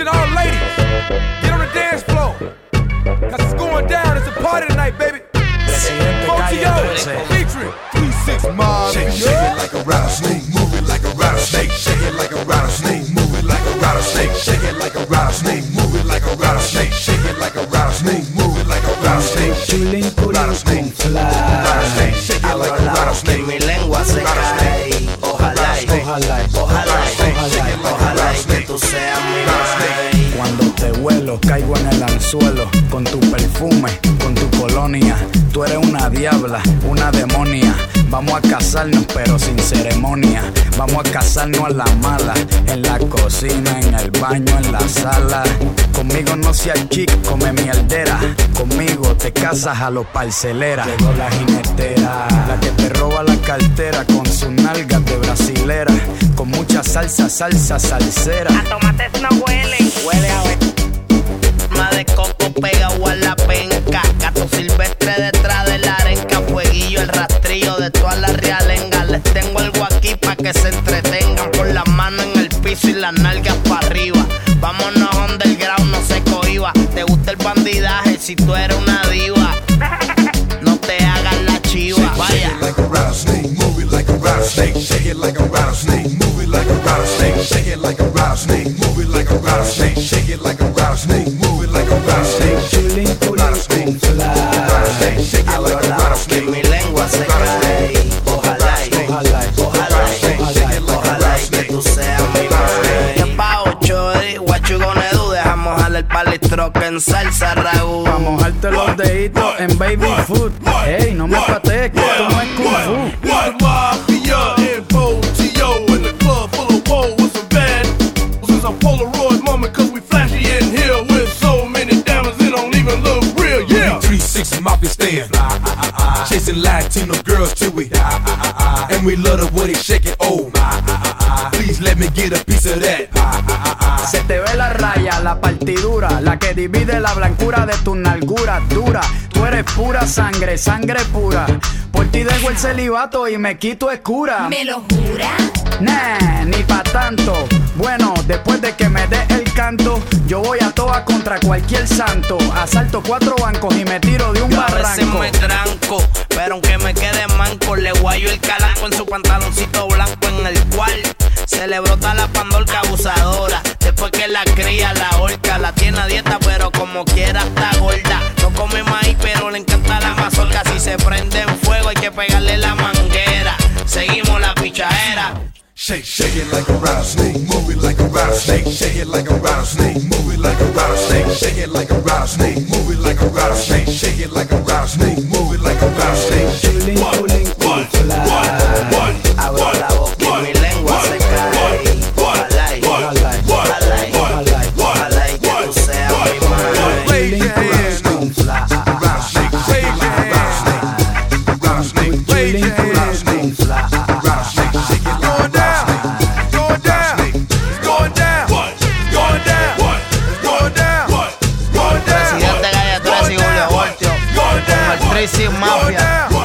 Attention all ladies, get on the dance floor. Cause it's going down, it's a party tonight, baby. Fotio, featuring 3-6 Mob. Shake, shake it like a rattlesnake, move it like a rattlesnake, shake it like a rattlesnake, move it like a rattlesnake, shake it like a rattlesnake, move it like a rattlesnake, shake it like a rattlesnake, move it like a rattlesnake, Chulín, culín, rattlesnake, con fly. rattlesnake, shake it like a rattlesnake. que rattlesnake, mi lengua se cae. Ojalá, y- Ojalá, y- ojalá, que tú seas mi. Cuando te vuelo, caigo en el anzuelo con tu perfume, con tu colonia. Tú eres una diabla, una demonia. Vamos a casarnos, pero sin ceremonia. Vamos a casarnos a la mala, en la cocina, en el baño, en la sala. Conmigo no seas chic, come mierdera. Conmigo te casas a los parceleras. Llegó la la que te roba la cartera con sus nalgas salsa, salsa, salsera. tomates no huelen. Huele a ver. Más de coco pegado a la penca. Gato silvestre detrás de la arenca. Fueguillo el rastrillo de todas las realengas. Les tengo algo aquí pa' que se entretengan. Con las manos en el piso y las nalgas para arriba. Vámonos underground, no se cohiba. Te gusta el bandidaje si tú eres una diva. No te hagas la chiva. shake Vaya. it like a rattlesnake, move it like a rattlesnake, shake it like a rattlesnake, it like a rattlesnake, move it like a rattlesnake, culín, con rattlesnake, fly. shake it like a Que rattlesnake, mi lengua se cae. Ojalá Ojalá, Ojalá, y- ojalá y que tú seas mi. ¿Qué pa' chori? What you gonna do? Dejamos al el palistroque en salsa raúl. Pa' mojarte los deditos en baby food. Ey, no me patees, que esto 3-6 Mafia stand. Chasing Latino girls till we And we love the way they shake it, oh Please let me get a piece of that Se te ve la raya, la partidura, la que divide la blancura de tu nalgura dura. Tú eres pura sangre, sangre pura. Por ti dejo el celibato y me quito escura. ¿Me lo jura? Nah, ni pa' tanto. Bueno, después de que me dé el canto, yo voy a contra cualquier santo. Asalto cuatro bancos y me tiro de un Yo a veces barranco. me tranco, pero aunque me quede manco, le guayo el calanco en su pantaloncito blanco en el cual se le brota la pandorca abusadora. Después que la cría, la horca, la tiene a dieta, pero como quiera está gorda. No come maíz, pero le encanta la mazorca. Si se prende en fuego, hay que pegarle la manguera. Seguimos la pichadera. Shake, shake it like a rattlesnake, move it like a rattlesnake, shake it like a rattlesnake, move it like a rattlesnake, shake it like a rattlesnake, move it like a rattlesnake, shake it like a rattlesnake, move esse máfia.